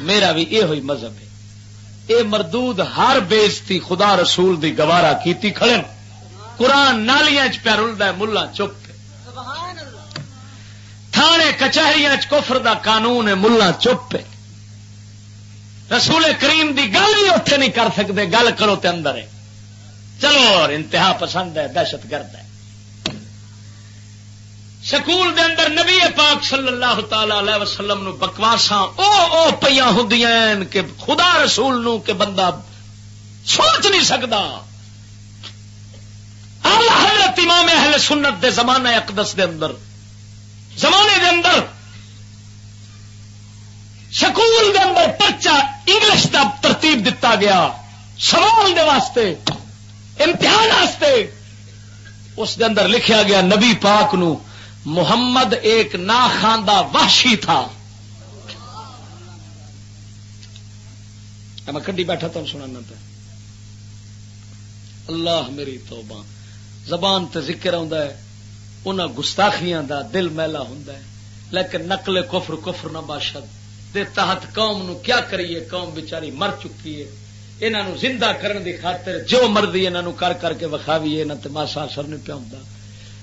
میرا بھی یہ ہوئی مذہب ہے۔ اے مردود، ہر بےزتی خدا رسول دی گوارا کیتی کھڑے قرآن نالیاں چ پیا رلد ملا چپ تھانے کچہری کفر دا قانون ہے، ملا چپ رسول کریم دی گل بھی اتنے نہیں کر سکتے گل کرو تے اندر ہے۔ چلو اور انتہا پسند ہے، دہشت گرد ہے۔ سکول دے اندر نبی پاک صلی اللہ تعالی علیہ وسلم نو بکواسا او او پیا ہوں کہ خدا رسول نو کہ بندہ سوچ نہیں سکتا حضرت امام اہل سنت دے زمانہ اقدس دے اندر، زمانے دے اندر سکول دے اندر پرچا انگلش کا ترتیب دتا گیا۔ سوال دے واسطے، امتحان واسطے، اس دے اندر لکھیا گیا نبی پاک نو محمد ایک نا خاندہ وحشی تھا۔ میں کڈی بیٹھا تم سنانا پہ۔ اللہ میری توبہ۔ زبان تے ذکر آتا ہے، انہاں گستاخیاں دا دل میلا ہوں لیکن نقل کفر کفر نہ باشد۔ دے تحت قوم نو کیا کریے؟ قوم بیچاری مر چکی ہے۔ انہوں زندہ کرن دی خاطر جو مرضی انہوں کر کر کے وکھاویے نہ ماسا اثر نہیں پیا ہوں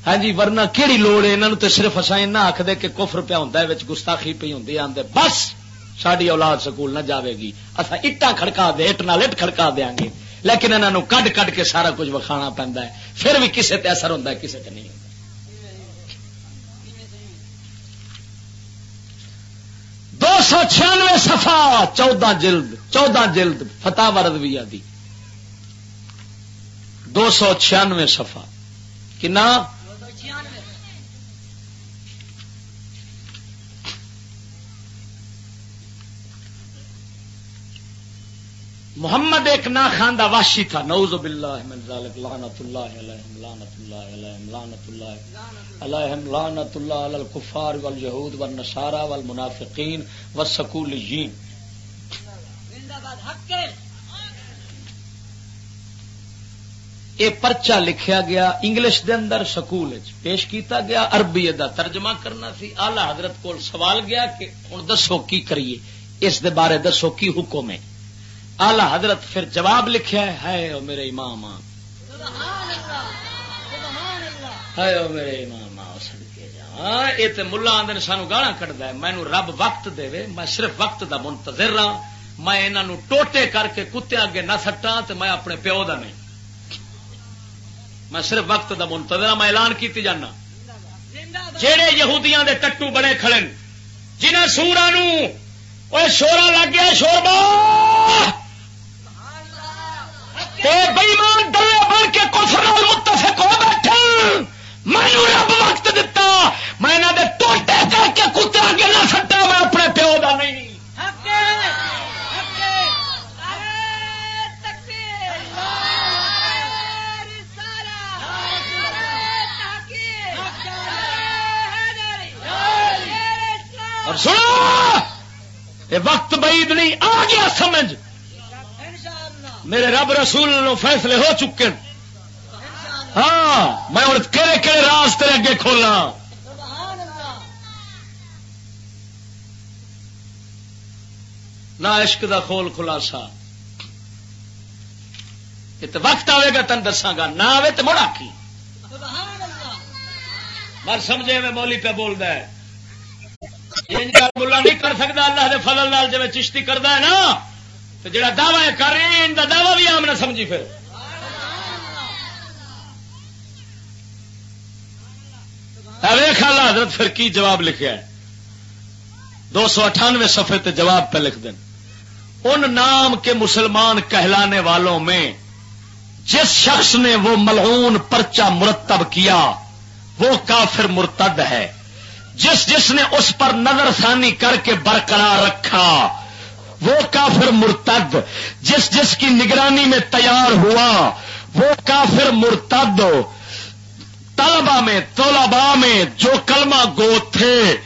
ہاں جی ورنہ کہڑی لوڑ ہے؟ انہوں تے صرف اصا آخ دے کہ کفر پیا ہوں گستاخی پی ہوں آدھے بس ساری اولاد سکول نہ جاوے گی۔ اصا اٹا کھڑکا دے، اٹ نال اٹ کھڑکا دیا گے۔ لیکن انہوں کڈ کڈ کے سارا کچھ وکھانا پہنتا ہے۔ پھر بھی کسے تے اثر ہوتا ہے، کسے تے نہیں دو سو چھیانوے سفا چودہ جلد چودہ جلد، فتح ورد بھی آدھی دو سو چھیانوے سفا کنا؟ محمد ایک نا خاندہ واشی تھا۔ نعوذ باللہ من ذالک لعنت اللہ علیہم لعنت اللہ علیہم لعنت اللہ علیہم لعنت اللہ علی الکفار والیہود والنصارى والمنافقین والسکولیین یہ پرچا لکھیا گیا انگلش دے اندر سکول پیش کیتا گیا عربی دا ترجمہ کرنا سی۔ آلہ حضرت کو سوال گیا کہ ہوں دسو کی کریے؟ اس دے بارے دسو کی حکم ہے؟ آلہ حضرت پھر جواب لکھا ہے او میرے امام۔ ہے او میرے امام یہ تو ملا آدھے سانو گالا کٹتا ہے مینو رب وقت دے میں صرف وقت دا منتظر رہا میں انہوں ٹوٹے کر کے کتے اگے نہ سٹا تو میں اپنے پیو دا نہیں۔ میں صرف وقت دا منتظر ہاں میں اعلان کیتی جانا۔ جہے یہودیاں دے ٹٹو بڑے کھڑے جنہیں سورا نو شورا لگ گیا شور با بئیمان دلے بن کے کفر متفق ہو بیٹھے مینو رب وقت دتا۔ میں دے ٹوٹے کر کے کتے اگے نہ سٹا میں اپنے پیو کا نہیں۔ اور سنو یہ وقت بعید نہیں آ گیا سمجھ۔ میرے رب رسول نو فیصلے ہو چکے ہاں میں ہوں کہڑے کہڑے راز تیرے اگے کھولا نہ عشق دا کھول خلاصہ۔ یہ تو وقت آئے گا تین دساگا نہ آئے تو مڑا کی۔ مر سمجھے میں مولی پہ بول ہے۔ ملا نہیں کر سکتا اللہ دے فضل لال جی چشتی کرتا ہے نا۔ تو جڑا دعوی کر رہے ہیں، ان کا دعوی بھی آم نہ سمجھی پھر۔ خالا حضرت پھر کی جواب لکھا ہے؟ دو سو اٹھانوے سفے تے جواب پہ لکھ دیں ان نام کے مسلمان کہلانے والوں میں جس شخص نے وہ ملعون پرچہ مرتب کیا، وہ کافر مرتد ہے۔ جس جس نے اس پر نظر ثانی کر کے برقرار رکھا وہ کافر مرتد، جس جس کی نگرانی میں تیار ہوا، وہ کافر مرتد، طلبہ میں طلبا میں جو کلمہ گو تھے،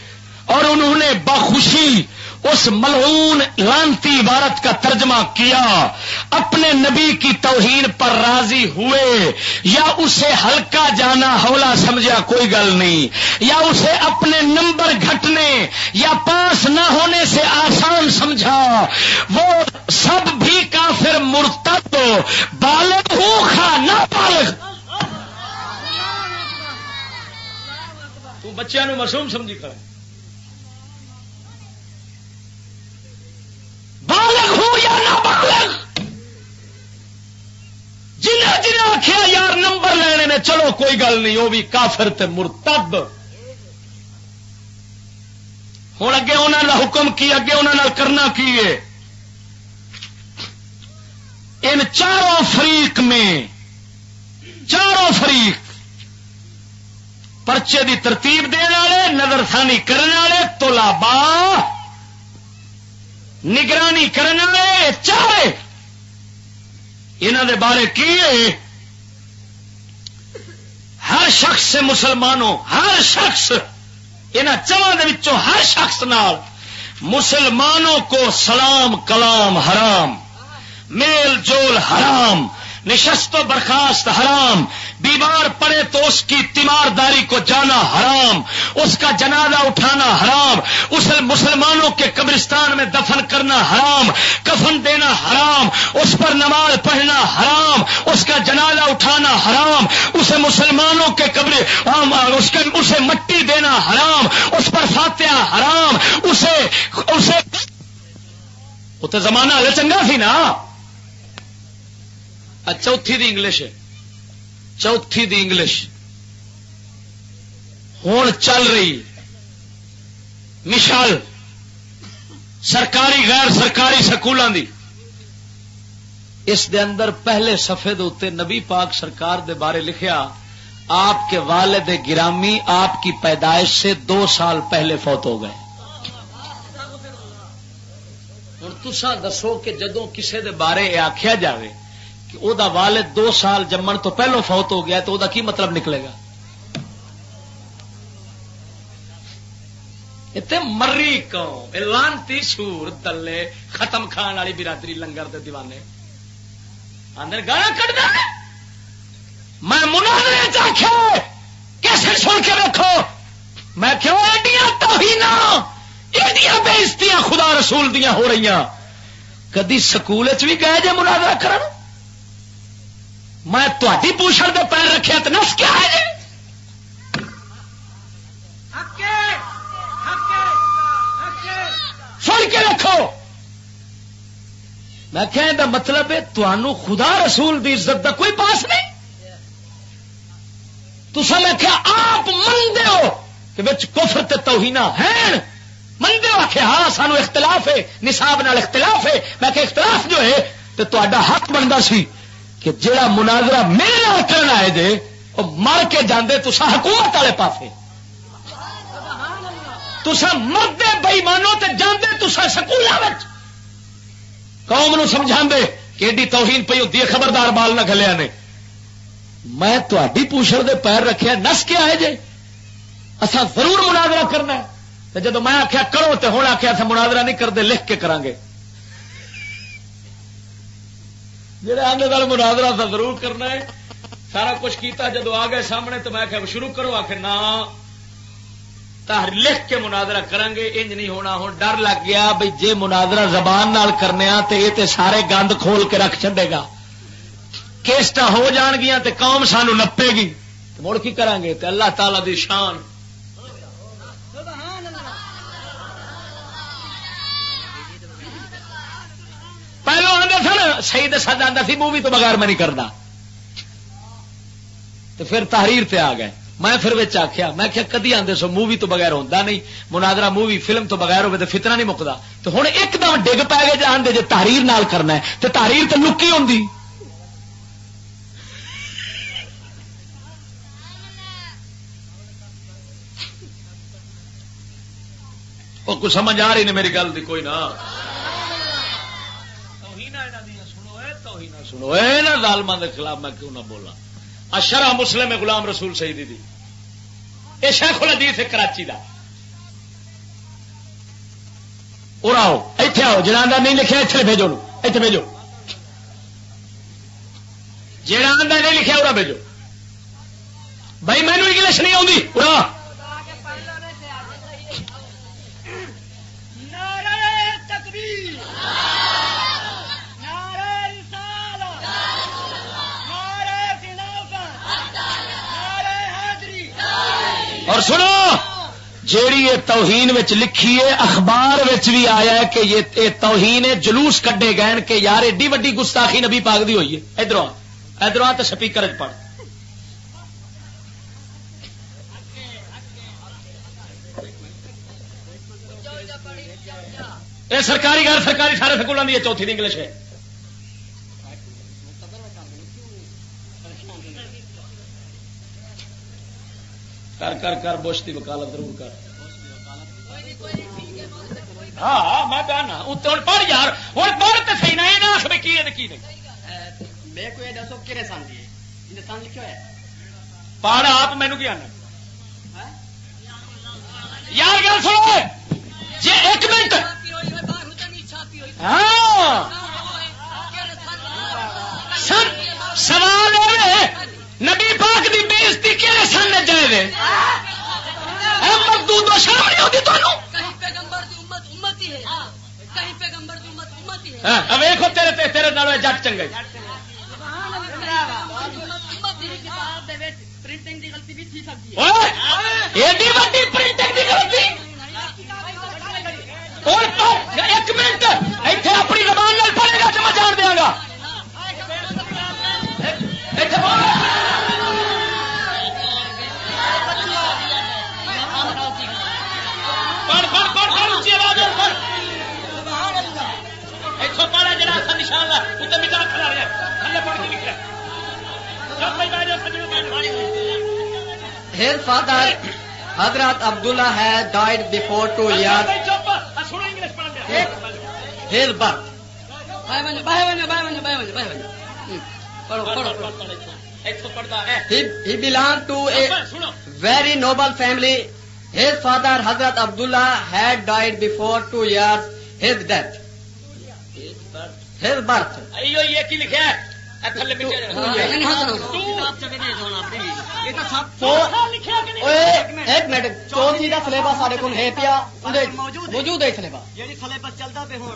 اور انہوں نے بخوشی اس ملعون لانتی عبارت کا ترجمہ کیا، اپنے نبی کی توہین پر راضی ہوئے، یا اسے ہلکا جانا ہولا سمجھا کوئی گل نہیں، یا اسے اپنے نمبر گھٹنے یا پاس نہ ہونے سے آسان سمجھا، وہ سب بھی کافر مرتب بالغ ہو خا نہ بالغ۔ تو بچوں معصوم سمجھی کر بالغ ہو یا نہ بالغ جنہیں جنہیں آخیا یار نمبر لینے نے، چلو کوئی گل نہیں، وہ بھی کافر تے مرتب ہوں اگے انہوں نے حکم کی، اگے انہوں نے کرنا کی ہے؟ ان چاروں فریق میں، چاروں فریق پرچے دی ترتیب دے والے نظر ثانی کرنے والے تولا با نگرانی کرنے چاہے۔ چارے دے بارے کی ہر شخص سے مسلمانوں، ہر شخص یہاں چواں ہر شخص نال مسلمانوں کو سلام، کلام حرام، میل جول حرام نشست و برخاست، حرام. بیمار پڑے تو اس کی تیمارداری کو جانا حرام. اس کا جنازہ اٹھانا حرام. اس مسلمانوں کے قبرستان میں دفن کرنا حرام. کفن دینا حرام. اس پر نماز پڑھنا حرام. اس کا جنازہ اٹھانا حرام. اسے مسلمانوں کے قبر اس کے اسے مٹی دینا حرام. اس پر فاتحہ حرام. اسے اسے وہ تو زمانہ چنگا سی نا؟ چوتھی دی انگلش چوتھی دی انگلش۔ ہوں چل رہی مثال، سرکاری، غیر سرکاری سکولوں دی۔ اس دے اندر پہلے سفے دے نبی پاک سرکار دے بارے لکھیا، آپ کے والد گرامی، آپ کی پیدائش سے دو سال پہلے فوت ہو گئے۔ ہوں تسا دسو کہ جدو کسے دے بارے آخیا جاوے کہ او دا والد دو سال جمن تو پہلو فوت ہو گیا تو او دا کی مطلب نکلے گا اتنے مری قوم لانتی سور دلے ختم کھان والی برادری لنگر دے دیوانے اندر گانا کٹ دے میں مناظرے چاہے کیسے سن کے رکھو میں کیوں ایڈیاں توہین ایڈیاں بےزتیاں خدا رسول دیاں ہو رہی کدی سکول بھی گئے جے مناظرہ کرن میں تھی پوچھڑ دے پیر رکھے تو نس کیا ہے سن کے رکھو۔ میں کہ مطلب ہے تمہوں خدا رسول دی عزت دا کوئی پاس نہیں۔ تو میں کیا آپ منگے ہو کہ بچ کفر تے توہینا ہے منگے ہو آخیا ہاں سانو اختلاف ہے نصاب نال اختلاف ہے۔ میں کہ اختلاف جو ہے تو تا حق بنتا سی۔ کہ جڑا مناظرہ میرے نال کرنا ہے جے وہ مر کے جاندے تسا حکومت والے پاسے۔ تسا مردے بئی مانو تے جاندے تسا سکولوں قوم نو سمجھا کہ ایڈی توہین پی ہوتی ہے، خبردار بال نہ کھلیا نے۔ میں تھی پوچھڑ دے پیر رکھے نس کے آئے جے۔ اصا ضرور مناظرہ کرنا ہے۔ جب میں آخیا کرو تو ہوں آخیا مناظرہ نہیں کرتے لکھ کے کرانگے۔ جہے آدھے گل مناظرہ تھا ضرور کرنا ہے، سارا کچھ کیتا جدو آ گئے سامنے تو میں شروع کرو آخر نہ لکھ کے مناظرہ کریں گے انج نہیں ہونا ہوں ڈر لگ گیا بھائی جے مناظرہ زبان نال کرنے تو یہ تے سارے گند کھول کے رکھ چڈے گا۔ کیسٹ ہو جان گیا تے قوم سانو نپے گی۔ مڑ کی کریں گے تے اللہ تعالی دی شان پہلو آدھے سن سی دسا جاتا سی، مووی تو بغیر میں نہیں کرتا تو پھر تحریر تے آ گئے۔ میں پھر بچ آخیا میں کیا کدی آدھے سو مووی تو بغیر ہوتا نہیں۔ منادرا مووی، فلم تو بغیر ہوگی تو فتنا نہیں مکتا تو ہوں ایک دم ڈگ پی گئے جان دے جی تحریر نال کرنا ہے۔ تو تحریر تو لکی ہوں وہ کچھ سمجھ آ رہی نے میری گل دی، کوئی نہ۔ سنو ظالمان کے خلاف میں کیوں نہ بولا اشرا مسلم غلام رسول شہید دی۔ یہ شیخ الحدیث ہے کراچی کا اور آؤ اتے آؤ جنہ نہیں لکھا اتنے بھیجو اتنے بھیجو۔ جہاں نہیں لکھا وہ بھیجو۔ بھائی مینو انگلش نہیں آتی پورا اور سنو، جیڑی یہ توہین لکھی ہے، اخبار بھی آیا ہے کہ یہ توہین جلوس کڈے گئے کہ یار ایڈی وڈی گستاخی نبی پاک دی ہوئی ہے۔ ادھر ادھر تو سپیکر پڑھ۔ یہ سرکاری غیر سرکاری سارے سکولوں کی چوتھی انگلش ہے۔ کر کر کر بوش کی وکالت ضرور کر۔ ہاں, ہاں، میں کہنا ہوں پڑھ یار ہوں پڑھ تو صحیح نہ یہ کی ہے کی نہیں۔ پڑھ آپ مینو کی آنا۔ یار گل سنو جی ایک منٹ۔ ہاں۔ سوال پاک دی بےزتی کہڑے سن جائے مردو تو شرم نہیں ہوتی تمہیں ویخو تیرے تیرے نال جٹ چنگے۔ ایڈی وڈی پرنٹنگ غلطی۔ Has father Hazrat Abdullah he died before two year his birth he belong to a very noble family his father Hazrat Abdullah had died before two year his death his birth لکھے ایک minute چوتھی کا syllabus سارے کو ہے پیا موجود ہے سلیبس سلیبس چلتا پہ ہوں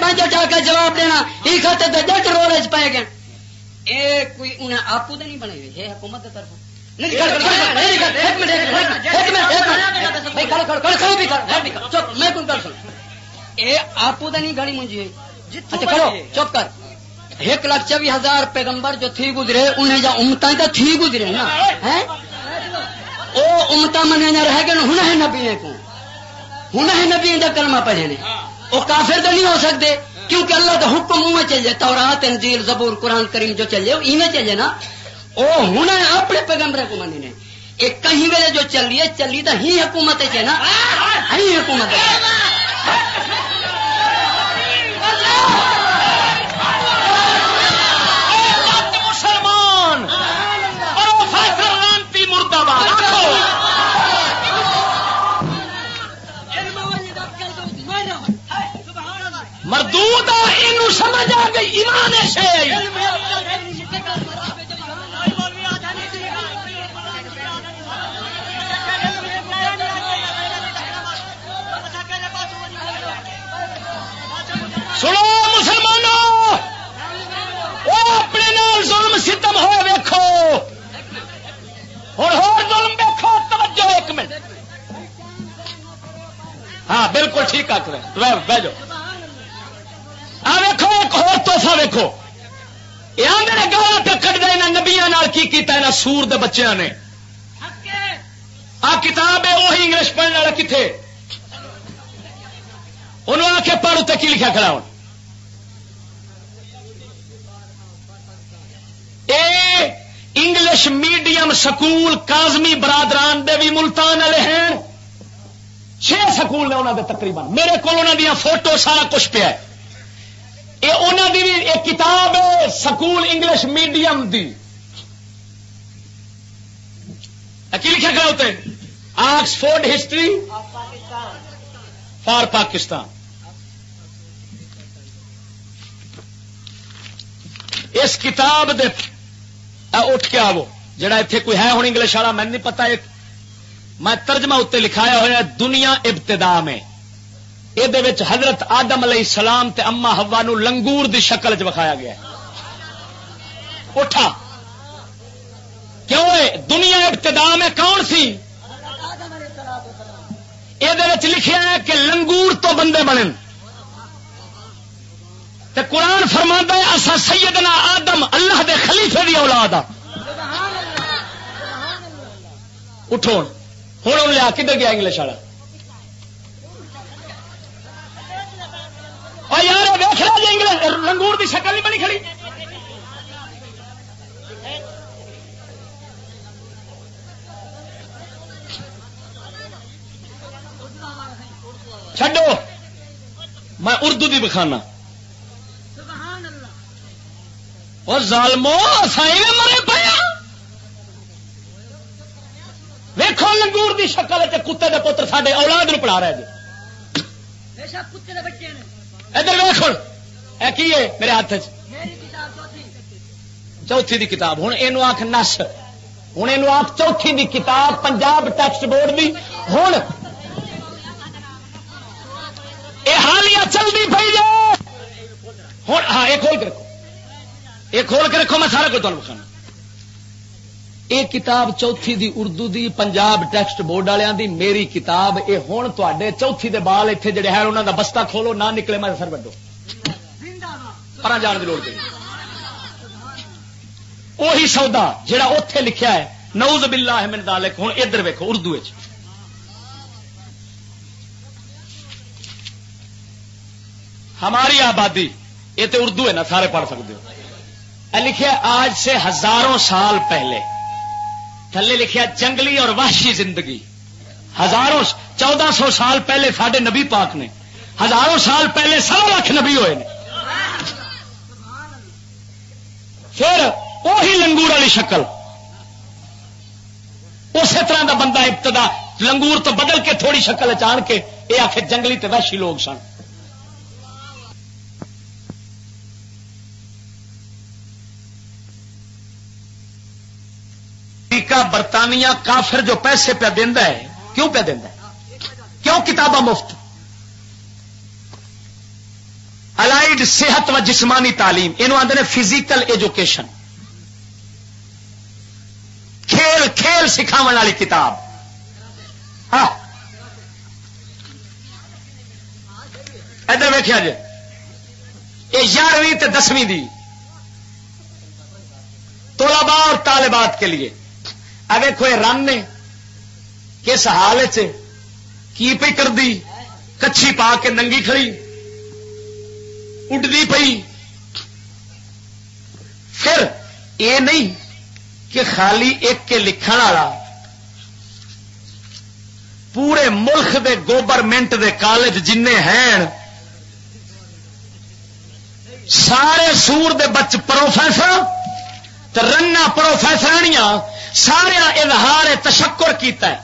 میں جا کے جواب دینا یہ خاتے جٹ رول پائے گئے یہ کوئی انہیں آپ تو نہیں بنے ہوئے حکومت کی طرف آپ نہیں گھڑی منجی کرو چپ کر ایک لاکھ چوبی ہزار پیغمبر جو تھی گزرے انہیں جو امتا تو تھی گزرے نا وہ امتا من رہ گئے ہوں ہے نبی کو ہوں ہے نبی کا کلمہ پڑھے نے وہ کافر تو نہیں ہو سکتے کیونکہ اللہ کا حکم منہ چل تورات انجیل زبور قرآن کریم جو چل جائے ایویں چل جائے نا وہ ہوں اپنے پیغمبر کو منی نے۔ ایک کہیں ویلے جو چل رہی ہے، چلی تو ہی حکومت ہے نا ہی حکومت مسلمان۔ مردود سمجھ آ گئی، ایمان سے ہاں بالکل ٹھیک آ کر۔ بہ جاؤ۔ آ ایک ہو توحفہ ویکھو۔ یہ میرے گالا پہ کٹ دے نہ نبیا کی کیتا ہے؟ سور دے بچیاں نے۔ آ کتاب ہے وہی انگلش پڑھنے والا کتنے انہوں نے آ کے پڑھ اتنے کی لکھا کھڑا ہوں a English medium school Kazmi برادران دے بھی ملتان والے ہیں۔ چھ سکول نے انہوں دے تقریباً۔ میرے کو دیا فوٹو سارا کچھ پیا یہ انہوں دی بھی ایک کتاب ہے سکول انگلش میڈیم دی۔ کی لکھا کیا ہوتے آکسفورڈ ہسٹری فار پاکستان۔ اس کتاب دے اٹھ کے آو جڑا اتنے کوئی ہے ہوں انگلش والا نہیں پتا، ایک میں ترجمہ اتنے لکھایا ہوا دنیا ابتدا میں۔ یہ حضرت آدم علیہ السلام تے اما ہوا نو لنگور دی شکل چ وکھایا گیا اٹھا۔ کیوں دنیا ابتدا میں کون سی؟ یہ لکھا ہے کہ لنگور تو بندے بنے تے قرآن فرما ہے اصا سیدنا آدم، اللہ دے خلیفے دی اولاد اٹھو۔ ہوں لیا کدھر گیا انگلش والا؟ یار ویخ جی انگلش لنگور دی شکل نہیں بنی کھڑی چڈو میں اردو دی بخانا اور ظالمو سائی مرے پیا ویکو لنگور دی شکل کتے دے پتر سڈے اولاد نو پڑھا رہے جی۔ ادھر ویخ کی میرے ہاتھ چوتھی۔ دی کتاب۔ ہوں یہ آخ نس۔ ہوں یہ آخ چوتھی دی کتاب پنجاب ٹیکسٹ بورڈ دی۔ ہوں یہ حالیہ چلتی پی جائے۔ ہوں ہاں یہ کھول کے رکھو۔ یہ کھول کے رکھو میں سارا کچھ تمہیں بخانا یہ کتاب چوتھی دی اردو دی، پنجاب ٹیکسٹ بورڈ والوں دی، میری کتاب یہ ہوں تے چوتھی دے بال اتنے جڑے ہے انہوں دا بستہ کھولو، نہ نکلے میں سر بڈو پر جان کی لوڑ پی وہی سودا جڑا اتے لکھیا ہے نوز باللہ من ذالک ہوں ادھر ویکو اردو ہماری آبادی، یہ تو اردو ہے نا، سارے پڑھ سکتے ہو۔ لکھے آج سے ہزاروں سال پہلے تھلے لکھیا جنگلی اور وحشی زندگی۔ ہزاروں چودہ سو سال پہلے سڈے نبی پاک نے، ہزاروں سال پہلے سو لاکھ نبی ہوئے نے۔ پھر وہی لنگور والی شکل۔ اسی طرح کا بندہ ابتدا، لنگور تو بدل کے تھوڑی شکل چان کے، یہ آخر جنگلی تے وحشی لوگ سن۔ امریکہ برطانیہ کافر جو پیسے پہ دینا ہے، کیوں پہ دینا ہے؟ کیوں کتاباں مفت؟ الائڈ صحت و جسمانی تعلیم یہ آدھے فزیکل ایجوکیشن کھیل کھیل سکھاو والی کتاب۔ ہاں۔ ادھر ویکیا جی۔ یہ یارویں دسویں دی۔ طلباء اور طالبات کے لیے۔ کوئی رن نے، کس حال کی پی کر دی کچھی پا کے ننگی کھڑی اڈتی پئی۔ پھر یہ نہیں کہ خالی ایک کے لکھن والا، پورے ملک دے گورنمنٹ دے کالج جن ہیں، سارے سور دے بچ پروفیسر رنا پروفیسرانیاں سارے اظہار تشکر کیتا ہے۔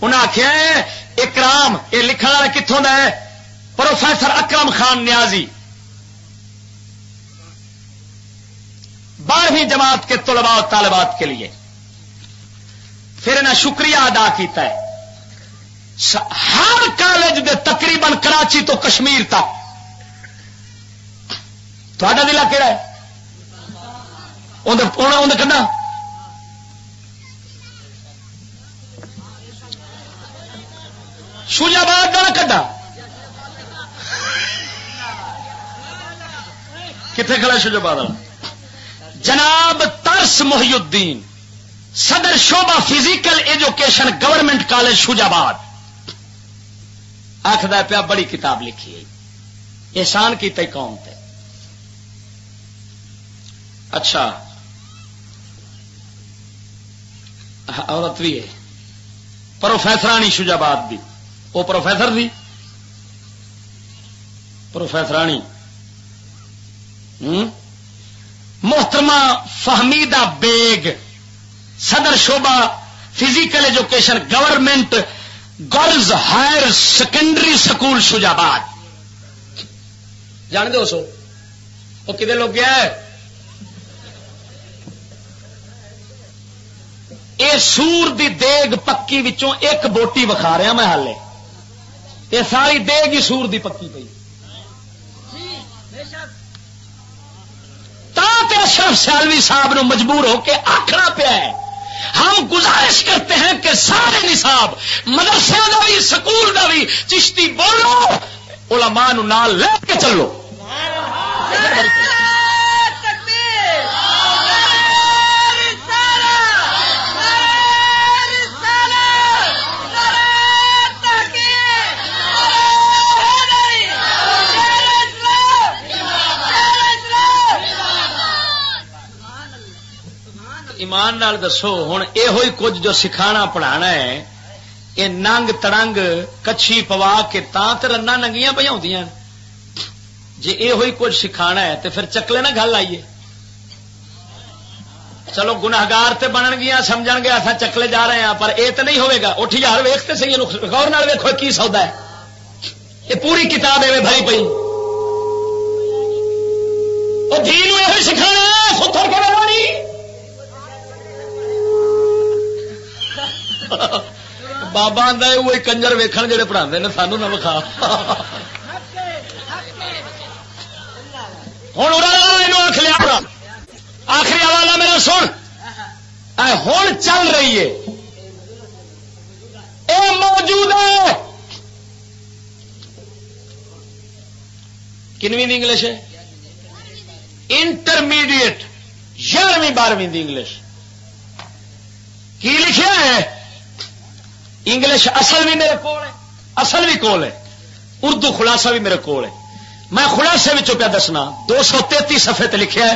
انہیں آخیا اکرام، یہ لکھنے والا کتوں کا ہے؟ پروفیسر اکرم خان نیازی۔ بارہویں جماعت کے طلباء و طالبات کے لیے۔ پھر انہیں شکریہ ادا کیتا ہے۔ ہر کالج دے تقریباً کراچی تو کشمیر تک۔ تھوڑا دلہ کہڑا ہے؟ کہنا شوجاباد کا کڈا کتنے کھڑا شوجاباد جناب ترس محی الدین، صدر شعبہ physical education government college Shujabad آخر پیا بڑی کتاب لکھی ہے۔ احسان کی تے قوم تے۔ اچھا۔ عورت بھی ہے۔ پروفیسرانی شوجاباد بھی وہ پروفیسر تھی پروفیسرانی۔ محترمہ فہمیدہ بیگ، صدر شعبہ physical education government, girls higher secondary school Shujabad جان دو سو؟ وہ کتنے لوگ گیا ہے؟ اے سور دی دیگ پکی وچوں ایک بوٹی وکھا رہا میں ہالے یہ ساری دے گی سور دی پکی پی اشرف سیالوی صاحب نو مجبور ہو کے آخنا پیا ہے۔ ہم گزارش کرتے ہیں کہ سارے نصاب مدرسے کا بھی، سکول کا بھی، چشتی بولو، علماء نال لے کے چلو۔ ایمان نال دسو ہوں یہ کچھ جو سکھانا پڑھانا ہے یہ ننگ تڑنگ کچھی پوا کے تا رنا ننگیاں پہ آدی جی یہ کچھ سکھانا ہے تو پھر چکلے نہ گل آئیے چلو گناگار تے بنن گیا سمجھ گے اصا چکلے جا رہے ہیں، پر یہ تو نہیں ہوئے گا۔ اٹھ یار ویختے سی غور نال ویکو کی سودا ہے۔ یہ پوری کتاب ہے بھری پی دھی یہ سکھانا بابا آدھا وہی کنجر ویکھن جڑے پڑھا نے سانو نہ وکھا ہوں آخ لیا آخری حوالہ میرا سن ہوں چل رہی ہے اے موجود ہے کنویں انگلش ہے انٹرمیڈیٹ گیارہویں بارہویں انگلش کی لکھا ہے انگلش اصل بھی میرے کو اصل بھی کول ہے۔ اردو خلاصہ بھی میرے کو میں خلاصے میں دسنا، دو سو تینتیس سفے لکھا ہے،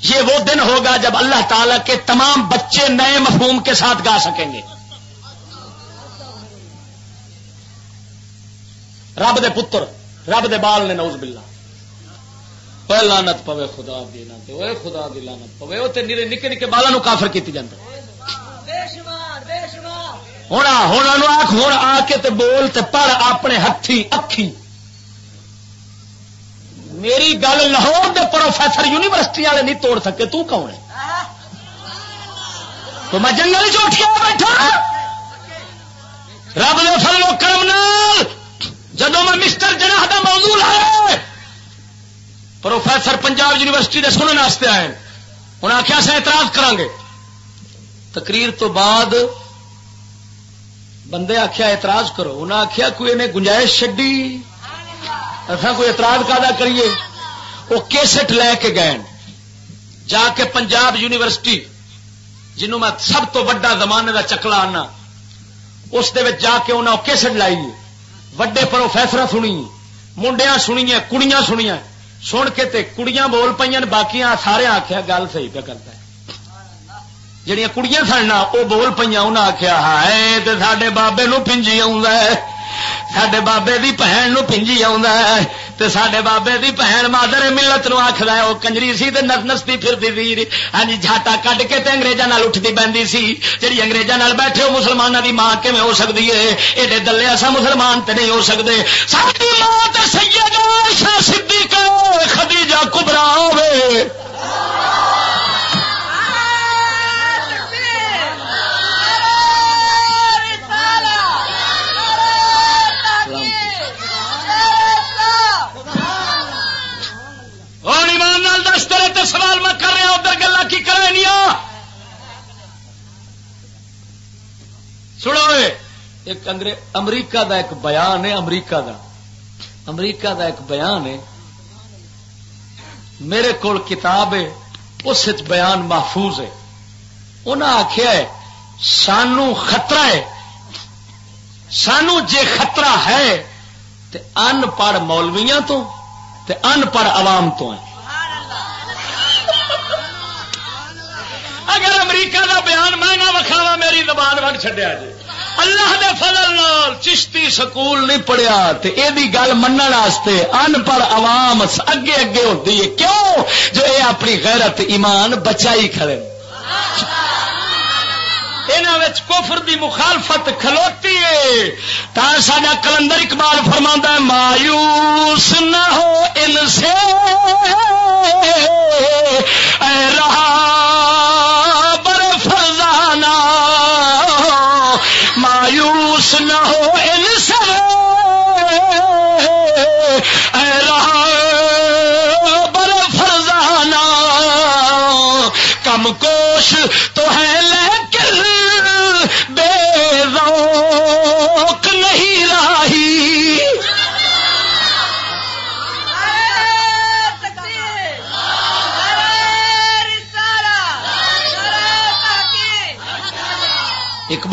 یہ وہ دن ہوگا جب اللہ تعالی کے تمام بچے نئے مفہوم کے ساتھ گا سکیں گے۔ رب دے پتر، رب دے بال نے نوز بلا لانت پوے، خدا دی خدا دی لانت پوے۔ وہ نکے نکے بالا کافر کی جاتا ہوں ہوں آخ ہوں آ کے تے بول تے پڑھ اپنے ہاتھی اکھی۔ میری گل لاہور دے پروفیسر یونیورسٹی والے نہیں توڑ سکے، تو کون ہے؟ تو میں جنگل چوٹیا بیٹھا۔ رب نے فل و کرم نال جدو میں مسٹر جناح کا موضوع لایا پروفیسر پنجاب یونیورسٹی کے سننے واسطے آئے انہیں آخیا سے اعتراض کریں گے تقریر تو بعد بندے آخیا اعتراض کرو انہیں آخیا کوئی انہیں گنجائش چڈی اصا کوئی اعتراض کا کریے؟ وہ کیسٹ لے کے گئے جا کے پنجاب یونیورسٹی، جنوں میں سب تو وڈا زمانے کا چکلا آنا، اس جا کے انہیں کیسٹ لائی۔ وڈے پروفیسر سنی منڈیا سنیا کڑیاں سنیا سن کے تے کڑیاں بول پہ باقی سارے آخیا گل صحیح پہ کرتا ہے۔ جہیا کڑیاں سننا وہ بول پہ انہیں آخیا ہائے تو سڈے بابے نو پنجی سڈے بابے کی بہن نو پنجی سڈے بابے کی بہن مادر ملت نو آخر وہ کنجری سی تے نس نستی پھرتی سی۔ ہاں جی جھاٹا کٹ کے تے اگریزاں اٹھتی بہتی سی۔ جی اگریزاں بیٹھے ہو مسلمانوں کی ماں کم ہو سکتی ہے؟ ایڈے دلے ایسا مسلمان تے نہیں ہو سکتے ساری ماں تے سیدہ سید صدیقہ، خدیجہ کبرا ہوئے۔ سوال ایک امریکہ دا ایک بیان ہے، امریکہ دا۔ امریکہ دا ایک بیان ہے۔ میرے کو کتاب ہے، اس بیان محفوظ ہے۔ انہیں آخیا ہے، سانو خطرہ ہے۔ سانو جے خطرہ ہے، تے ان پڑھ مولویاں تو، تے ان پڑھ عوام تو ہے۔ اگر امریکہ کا بیان میں نہ وکھاوا میری زبان وٹ چڈیا جی۔ اللہ دے فضل نال چشتی سکول نہیں پڑھیا یہ گل من ان پڑھ عوام اگے اگے ہوتی ہے۔ کیوں؟ جو اے اپنی غیرت ایمان بچائی کھڑے۔ کفر دی مخالفت کھلوتی ہے۔ تا سا کلندر اقبال فرما ہے، مایوس نہ ہو ان سے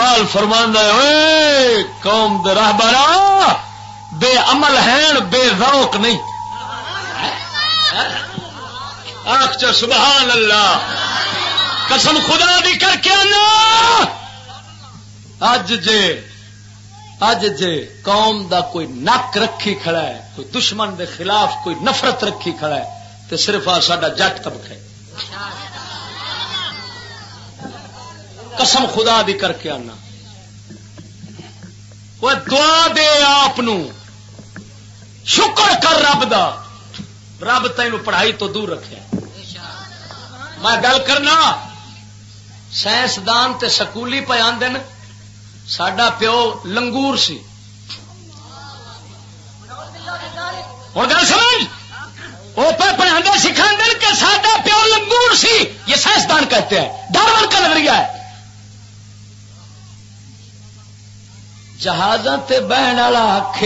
اقبال فرماندہ قوم دے راہبارا بے عمل ہیں، بے روک نہیں۔ آخ چ سبحان اللہ۔ قسم خدا دی کر کے آنا۔ اج جے اج جے قوم دا کوئی نک رکھی کھڑا ہے، کوئی دشمن دے خلاف کوئی نفرت رکھی کھڑا ہے تو صرف آ سا جٹ طبقہ قسم خدا دی کر کے آنا۔ وہ دعا دے آپ شکر کر رب دا۔ رب تین پڑھائی تو دور رکھے۔ میں گل کرنا سائنسدان تے سکولی پہ آدھے سڈا پیو لنگور سی۔ اور گل سمجھ؟ وہ پہ پڑھا سکھا کہ سڈا پیو لنگور سی۔ یہ سائنسدان کہتے ہیں۔ ڈر کا نظریہ ہے۔ جہاز بہن والا آخ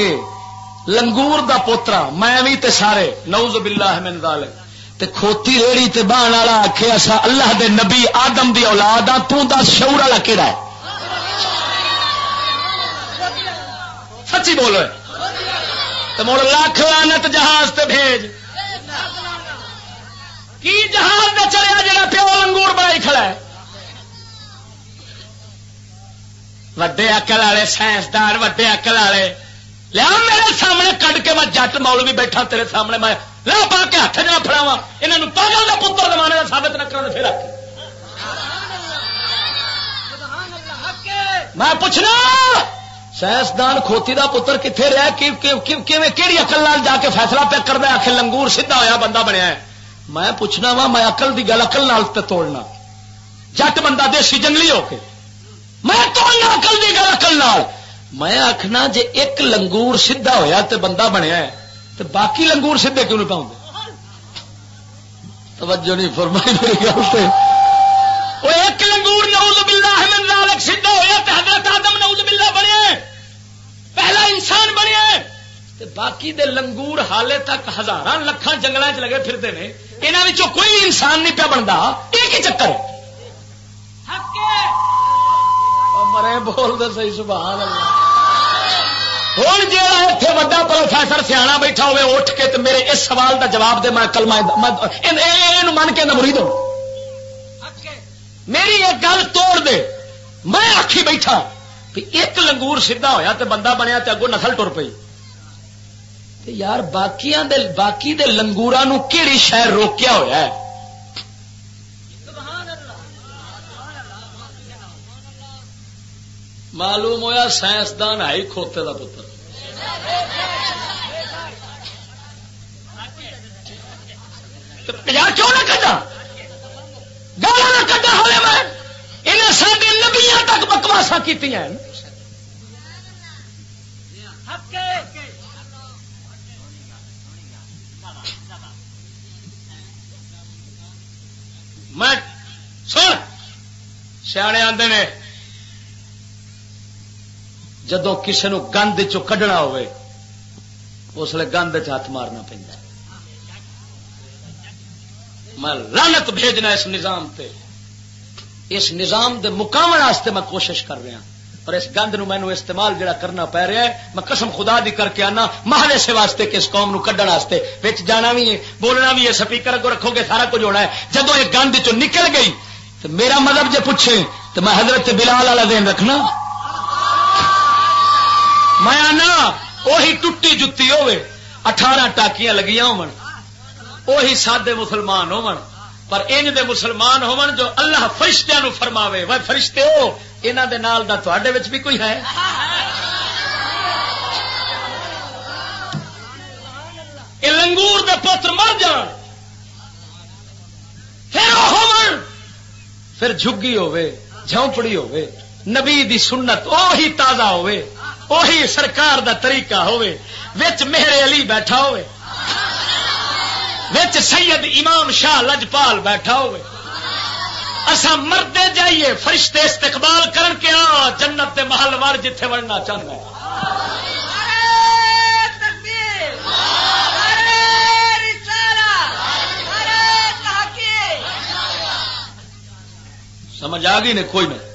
لنگور دا پوترا، میں بھی تے سارے نوز باللہ من ذالک۔ تے کھوتی ریڑی تے بہن والا آخ اصا اللہ دے نبی آدم دی اولاد آ تس شعور والا کہڑا ہے؟ سچی بولو۔ تو مڑ لاکھ لانت جہاز تے بھیج۔ کی جہاز نہ چلیا جڑا پیو لنگور بڑائی کھڑا ہے؟ وڈے اکل والے سائنسدان وڈے اکل والے لیا میرے سامنے کٹ کے میں جٹ مول بھی بیٹھا تیرے سامنے میں لا پا کے ہاتھ جا فڑاوا یہ پاگل کا پتر زمانے کا سابت نہ کرنا پھر میں پوچھنا سائنسدان کھوتی دا پتر کتنے رہا کہڑی اقل لال جا کے فیصلہ پہ کرتا آخر لنگور سیدھا ہوا بندہ بنیا ہے میں پوچھنا وا میں اقل کی گل اقل نال توڑنا جٹ بندہ دیسی جنگلی ہو کے میں تو اکل دی گل اکل نال میں آخنا جے ایک لنگور سیدھا ہویا تے بندہ بنیا ہے تو باقی لنگور سیدھے کیوں نہیں پاؤں توجہ نہیں فرمائی میری گل سے وہ ایک لنگور نعوذ باللہ من ذالک سیدھا ہویا تے حضرت آدم نعوذ باللہ بنے پہلا انسان بنے باقی دے لنگور حالے تک ہزار لکھان جنگل چ لگے پھرتے ہیں۔ یہاں کوئی انسان نہیں پیا بنتا ایک ہی چکر ہے۔ مرے بول دے سی سبحان اللہ۔ ہوں جا اتنے وا پروفیسر سیاح بیٹھا ہوئے اٹھ کے تو میرے اس سوال دا جواب دے میں کلمہ من کے نمری دوں میری ایک گل توڑ دے۔ میں آخی بیٹھا ایک لنگور سیدھا ہویا تے بندہ بنیا تے اگوں نسل ٹر پئی۔ یار باقی دے لنگورا کیڑی شہر روکیا ہوا ہے؟ معلوم ہوا سائنسدان ہے کھوتے کا پتر۔ کیوں نہ کٹا گالا نہ کٹا ہوئے میں۔ انہیں سارے نبیاں تک بکواسا کی میں سن! سیانے آتے نے جدو کسی نو گند چڈنا ہوئے، اس لیے گند چ ہاتھ مارنا پہ میں لانت بھیجنا اس نظام تے۔ اس نظام دے مقام واسطے میں کوشش کر رہا اور اس گند نو مینو استعمال جڑا کرنا پی رہا ہے، میں قسم خدا دی کر کے آنا مہارے سے واسطے کہ اس قوم نو کڈن واسطے۔ بچ جانا بھی ہے، بولنا بھی ہے، سپیکر کو رکھو گے، سارا کچھ ہونا ہے۔ جدو یہ گند چ نکل گئی، تو میرا مذہب جے پوچھے تو میں حضرت بلال والا دین رکھنا میں آنا وہی ٹوٹی جتی ہوے اٹھارہ ٹاکیاں لگیا ہوہی سادے مسلمان ہو پر انج دے مسلمان ہون جو اللہ فرشتیاں نو فرماوے۔ وہ فرشتے ہو، انہاں دے نال دا تواڈے وچ بھی کوئی ہے؟ اے لنگور دے پتر مر جان۔ پھر ہون۔ پھر جھگی ہوے جھونپڑی ہوے نبی دی سنت اوہی تازہ ہوے وہی سرکار دا طریقہ ہوئے وچ میرے علی بیٹھا ہوئے وچ سید امام شاہ لجپال بیٹھا ہوئے اصا مردے جائیے فرشتے استقبال کر کے آ جنت دے محل وڑ جتھے وڑنا چاہنا سمجھ آ گئی نے کوئی نہیں